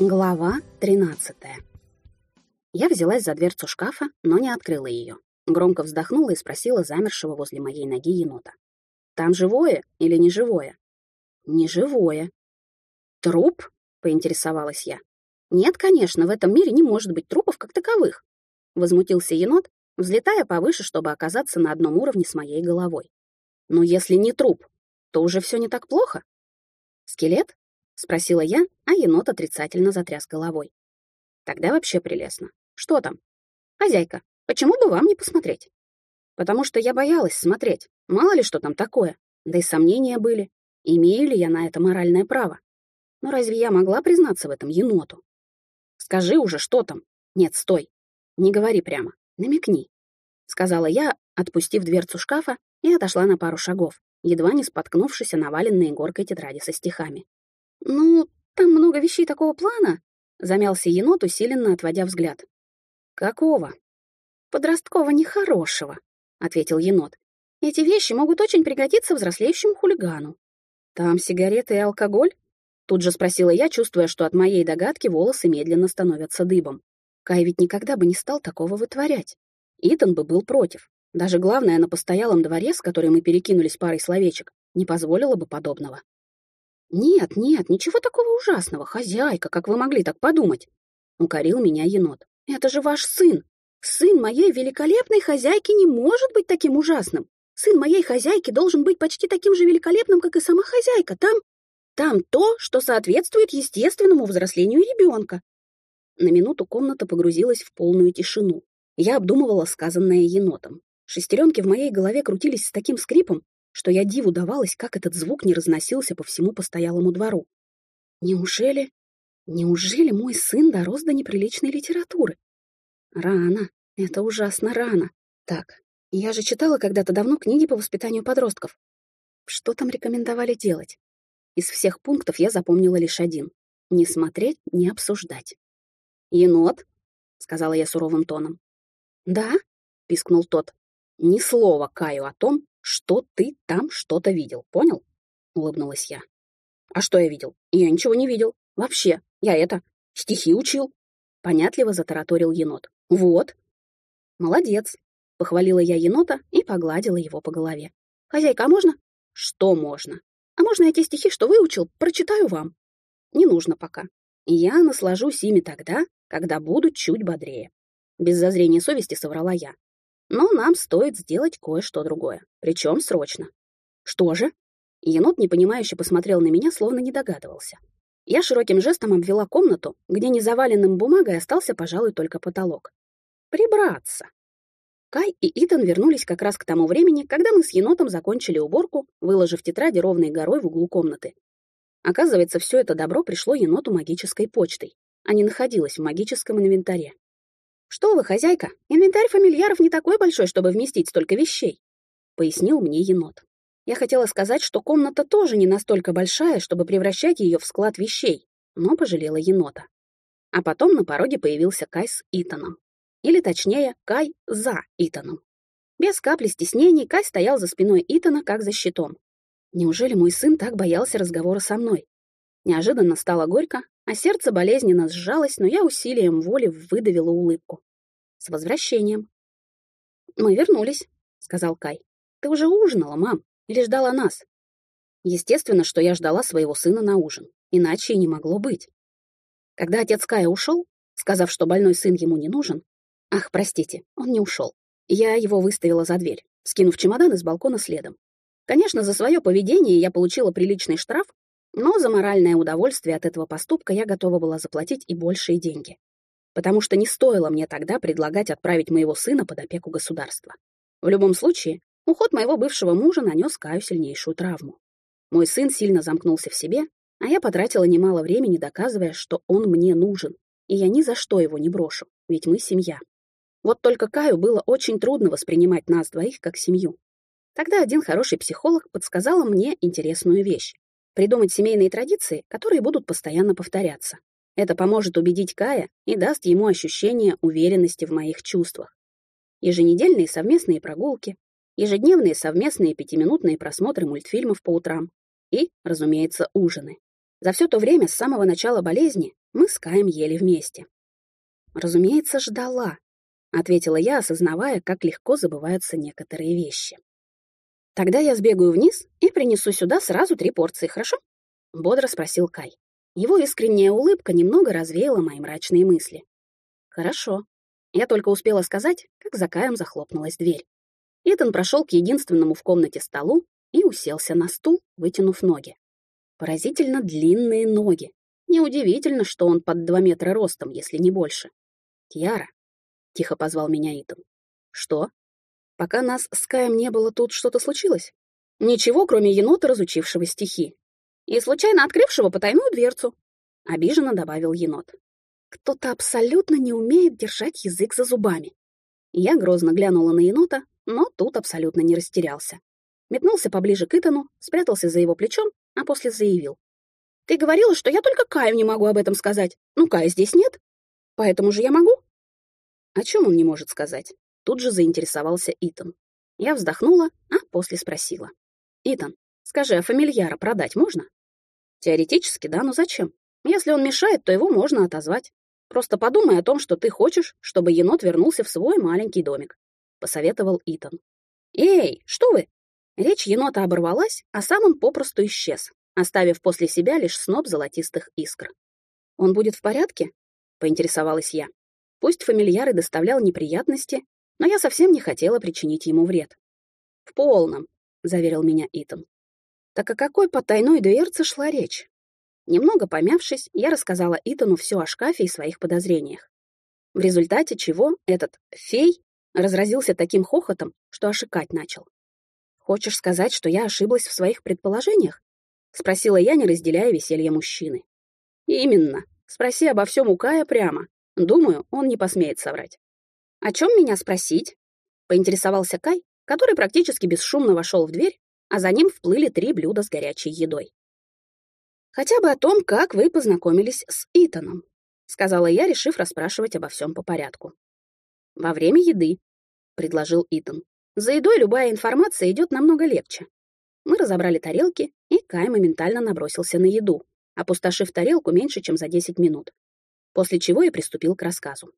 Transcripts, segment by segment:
Глава 13. Я взялась за дверцу шкафа, но не открыла ее. Громко вздохнула и спросила замершего возле моей ноги енота. «Там живое или не живое?» «Не живое». «Труп?» — поинтересовалась я. «Нет, конечно, в этом мире не может быть трупов как таковых», — возмутился енот, взлетая повыше, чтобы оказаться на одном уровне с моей головой. «Но если не труп, то уже все не так плохо?» «Скелет?» — спросила я, а енот отрицательно затряс головой. «Тогда вообще прелестно. Что там?» «Хозяйка, почему бы вам не посмотреть?» «Потому что я боялась смотреть. Мало ли что там такое. Да и сомнения были. Имею ли я на это моральное право? Но разве я могла признаться в этом еноту? Скажи уже, что там? Нет, стой. Не говори прямо. Намекни. Сказала я, отпустив дверцу шкафа, и отошла на пару шагов, едва не споткнувшись о наваленной горкой тетради со стихами. «Ну, там много вещей такого плана», — замялся енот, усиленно отводя взгляд. «Какого?» «Подросткового нехорошего», — ответил енот. «Эти вещи могут очень пригодиться взрослеющему хулигану». «Там сигареты и алкоголь?» Тут же спросила я, чувствуя, что от моей догадки волосы медленно становятся дыбом. Кай ведь никогда бы не стал такого вытворять. Итан бы был против. Даже главное, на постоялом дворе, с которой мы перекинулись парой словечек, не позволило бы подобного. «Нет, нет, ничего такого ужасного, хозяйка, как вы могли так подумать?» — укорил меня енот. «Это же ваш сын! Сын моей великолепной хозяйки не может быть таким ужасным! Сын моей хозяйки должен быть почти таким же великолепным, как и сама хозяйка. Там... там то, что соответствует естественному взрослению ребенка!» На минуту комната погрузилась в полную тишину. Я обдумывала сказанное енотом. Шестеренки в моей голове крутились с таким скрипом, что я диву давалась, как этот звук не разносился по всему постоялому двору. Неужели... Неужели мой сын дорос до неприличной литературы? Рано. Это ужасно рано. Так, я же читала когда-то давно книги по воспитанию подростков. Что там рекомендовали делать? Из всех пунктов я запомнила лишь один. Не смотреть, не обсуждать. «Енот», — сказала я суровым тоном. «Да?» — пискнул тот. «Ни слова Каю о том, что ты там что-то видел, понял? Улыбнулась я. А что я видел? Я ничего не видел. Вообще, я это, стихи учил. Понятливо затараторил енот. Вот. Молодец. Похвалила я енота и погладила его по голове. Хозяйка, а можно? Что можно? А можно я те стихи, что выучил, прочитаю вам? Не нужно пока. Я наслажусь ими тогда, когда буду чуть бодрее. Без зазрения совести соврала я. Но нам стоит сделать кое-что другое, причем срочно. Что же? Енот непонимающе посмотрел на меня, словно не догадывался. Я широким жестом обвела комнату, где незаваленным бумагой остался, пожалуй, только потолок. Прибраться. Кай и Итан вернулись как раз к тому времени, когда мы с енотом закончили уборку, выложив тетради ровной горой в углу комнаты. Оказывается, все это добро пришло еноту магической почтой, а не находилось в магическом инвентаре. «Что вы, хозяйка, инвентарь фамильяров не такой большой, чтобы вместить столько вещей», — пояснил мне енот. Я хотела сказать, что комната тоже не настолько большая, чтобы превращать ее в склад вещей, но пожалела енота. А потом на пороге появился Кай с Итаном. Или точнее, Кай за Итаном. Без капли стеснений Кай стоял за спиной Итана, как за щитом. Неужели мой сын так боялся разговора со мной? Неожиданно стало горько, а сердце болезненно сжалось, но я усилием воли выдавила улыбку. С возвращением. «Мы вернулись», — сказал Кай. «Ты уже ужинала, мам, или ждала нас?» Естественно, что я ждала своего сына на ужин, иначе и не могло быть. Когда отец Кая ушел, сказав, что больной сын ему не нужен, ах, простите, он не ушел, я его выставила за дверь, скинув чемодан из балкона следом. Конечно, за свое поведение я получила приличный штраф, но за моральное удовольствие от этого поступка я готова была заплатить и большие деньги. Потому что не стоило мне тогда предлагать отправить моего сына под опеку государства. В любом случае, уход моего бывшего мужа нанес Каю сильнейшую травму. Мой сын сильно замкнулся в себе, а я потратила немало времени, доказывая, что он мне нужен, и я ни за что его не брошу, ведь мы семья. Вот только Каю было очень трудно воспринимать нас двоих как семью. Тогда один хороший психолог подсказал мне интересную вещь придумать семейные традиции, которые будут постоянно повторяться. Это поможет убедить Кая и даст ему ощущение уверенности в моих чувствах. Еженедельные совместные прогулки, ежедневные совместные пятиминутные просмотры мультфильмов по утрам и, разумеется, ужины. За все то время с самого начала болезни мы с Каем ели вместе. Разумеется, ждала, ответила я, осознавая, как легко забываются некоторые вещи. Тогда я сбегаю вниз и принесу сюда сразу три порции, хорошо? бодро спросил Кай. Его искренняя улыбка немного развеяла мои мрачные мысли. Хорошо. Я только успела сказать, как за Каем захлопнулась дверь. Итан прошел к единственному в комнате столу и уселся на стул, вытянув ноги. Поразительно длинные ноги. Неудивительно, что он под два метра ростом, если не больше. «Кьяра», — тихо позвал меня Итан. «Что? Пока нас с Каем не было, тут что-то случилось?» «Ничего, кроме енота, разучившего стихи. И случайно открывшего потайную дверцу», — обиженно добавил енот. «Кто-то абсолютно не умеет держать язык за зубами». Я грозно глянула на енота, но тут абсолютно не растерялся. Метнулся поближе к Итану, спрятался за его плечом, а после заявил. «Ты говорила, что я только Каю не могу об этом сказать. Ну, Кая здесь нет. Поэтому же я могу?» О чем он не может сказать? Тут же заинтересовался Итан. Я вздохнула, а после спросила. «Итан, скажи, а фамильяра продать можно?» «Теоретически, да, но зачем? Если он мешает, то его можно отозвать. Просто подумай о том, что ты хочешь, чтобы енот вернулся в свой маленький домик», — посоветовал Итан. «Эй, что вы?» Речь енота оборвалась, а сам он попросту исчез, оставив после себя лишь сноп золотистых искр. «Он будет в порядке?» — поинтересовалась я. Пусть фамильяр и доставлял неприятности, но я совсем не хотела причинить ему вред. «В полном», — заверил меня Итан. Так о какой потайной дверце шла речь? Немного помявшись, я рассказала Итану все о шкафе и своих подозрениях. В результате чего этот «фей» разразился таким хохотом, что ошикать начал. «Хочешь сказать, что я ошиблась в своих предположениях?» — спросила я, не разделяя веселья мужчины. «Именно. Спроси обо всем у Кая прямо. Думаю, он не посмеет соврать». «О чем меня спросить?» — поинтересовался Кай, который практически бесшумно вошел в дверь, а за ним вплыли три блюда с горячей едой. «Хотя бы о том, как вы познакомились с Итаном», — сказала я, решив расспрашивать обо всем по порядку. «Во время еды», — предложил Итан. «За едой любая информация идет намного легче». Мы разобрали тарелки, и Кай моментально набросился на еду, опустошив тарелку меньше, чем за 10 минут, после чего и приступил к рассказу.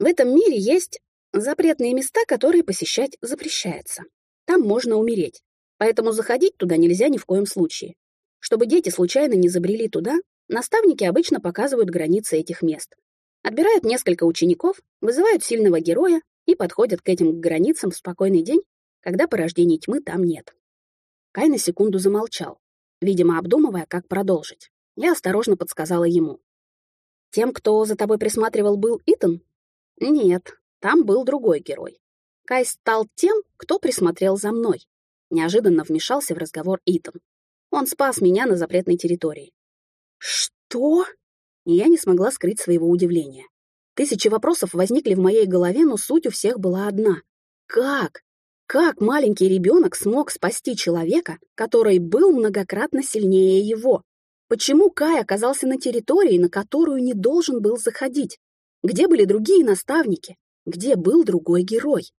В этом мире есть запретные места, которые посещать запрещается. Там можно умереть, поэтому заходить туда нельзя ни в коем случае. Чтобы дети случайно не забрели туда, наставники обычно показывают границы этих мест. Отбирают несколько учеников, вызывают сильного героя и подходят к этим границам в спокойный день, когда порождений тьмы там нет. Кай на секунду замолчал, видимо, обдумывая, как продолжить. Я осторожно подсказала ему. «Тем, кто за тобой присматривал, был Итан?» «Нет, там был другой герой. Кай стал тем, кто присмотрел за мной». Неожиданно вмешался в разговор Итан. Он спас меня на запретной территории. Что? Я не смогла скрыть своего удивления. Тысячи вопросов возникли в моей голове, но суть у всех была одна. Как? Как маленький ребенок смог спасти человека, который был многократно сильнее его? Почему Кай оказался на территории, на которую не должен был заходить? Где были другие наставники? Где был другой герой?